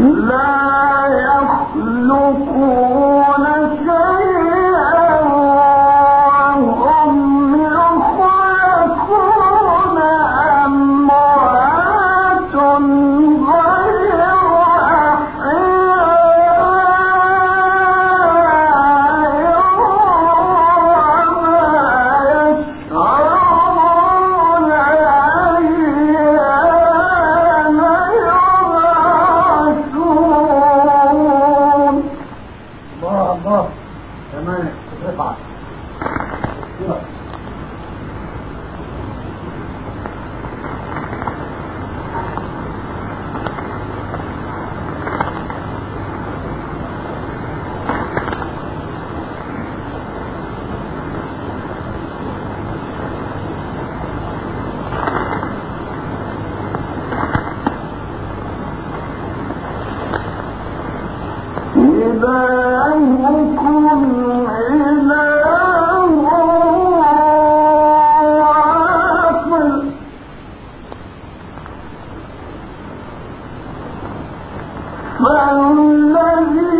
لا يخلقون شيئا 啊，对。فالذي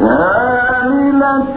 هاملة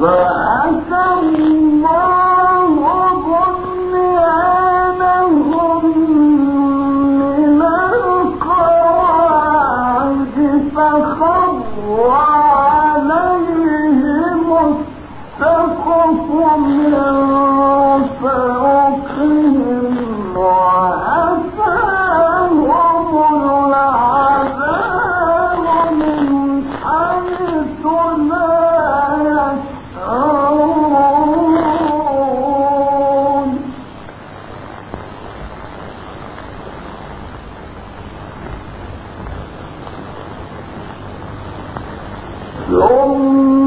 فعصوا Colombia.